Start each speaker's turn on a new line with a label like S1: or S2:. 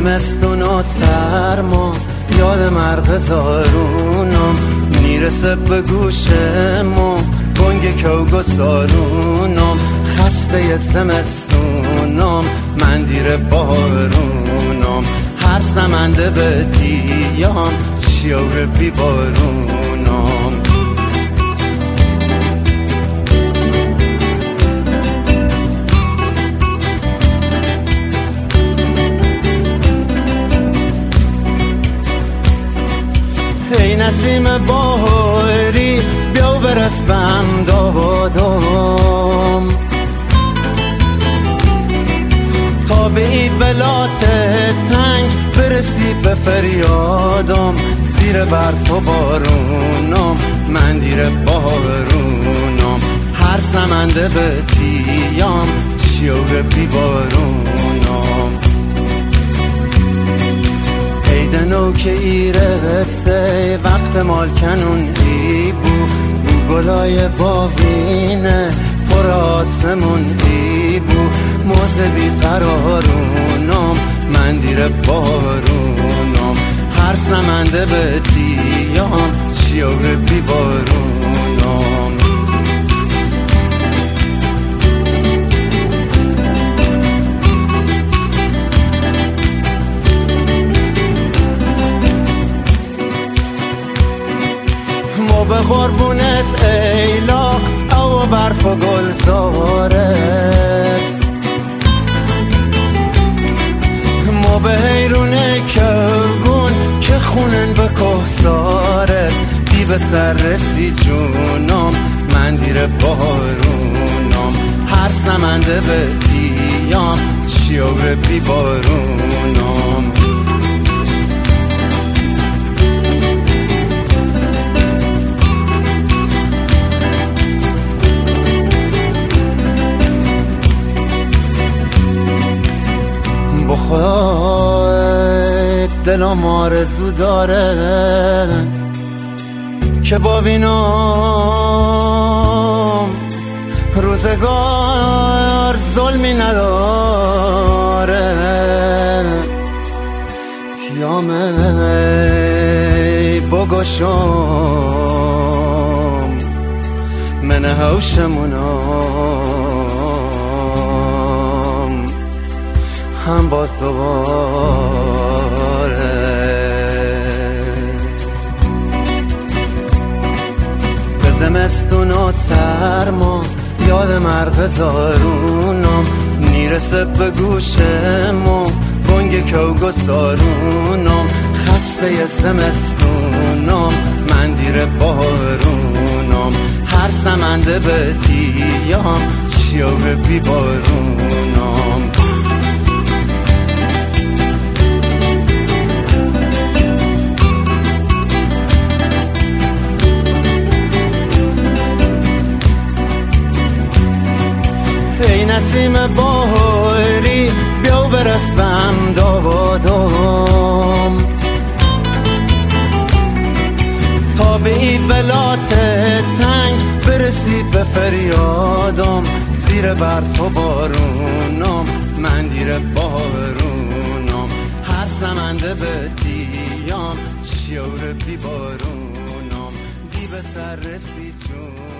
S1: زمستون و سرما یاد مرغ زارونم می‌رسه به گوشمو گنگ کوگ سارونم خسته زمستونم من دیر بارونم. هر سمنده به شیور بی نسیم باهری بیا برس بم دادم تا به ای ولات تنگ برسی به فریادم. زیر برف و بارونم من دیر بارونم. هر سمنده به تیام شیور بی بارونم. که ایره سی وقت مالکنون ای بو بو گلای باوینه پر آسمون ای بو موزه بی قرارونم من دیر بارونم. هر سمنده به تیام شیور بی بارونم. به قربونت ایلا او برف و گلزارت ما به حیرون کگون که خونن به کهسارت. دی به سر رسی جونم من دیر بارونم. هر سمنده به تیام شیور بی بارونم. دلم آرزو داره که با وینام روزگار ظلمی نداره. تیامه بگشم من هوشمونم هم باز دوباره. به زمستون و سرما یاد مرغ زارونم. می‌رسه به گوشمو گنگ کوگ و سارونم. خسته زمستونم من دیر بارونم. هر سمنده به تیام شیور بی بارونم نسیم باهری بیا برس بم دادم تا به ای ولات تنگ برسی به فریادم. زیر برف و بارونم من دیر بارونم. هر سمنده به تیام شیور بی بارونم. دی به سر رسی چونم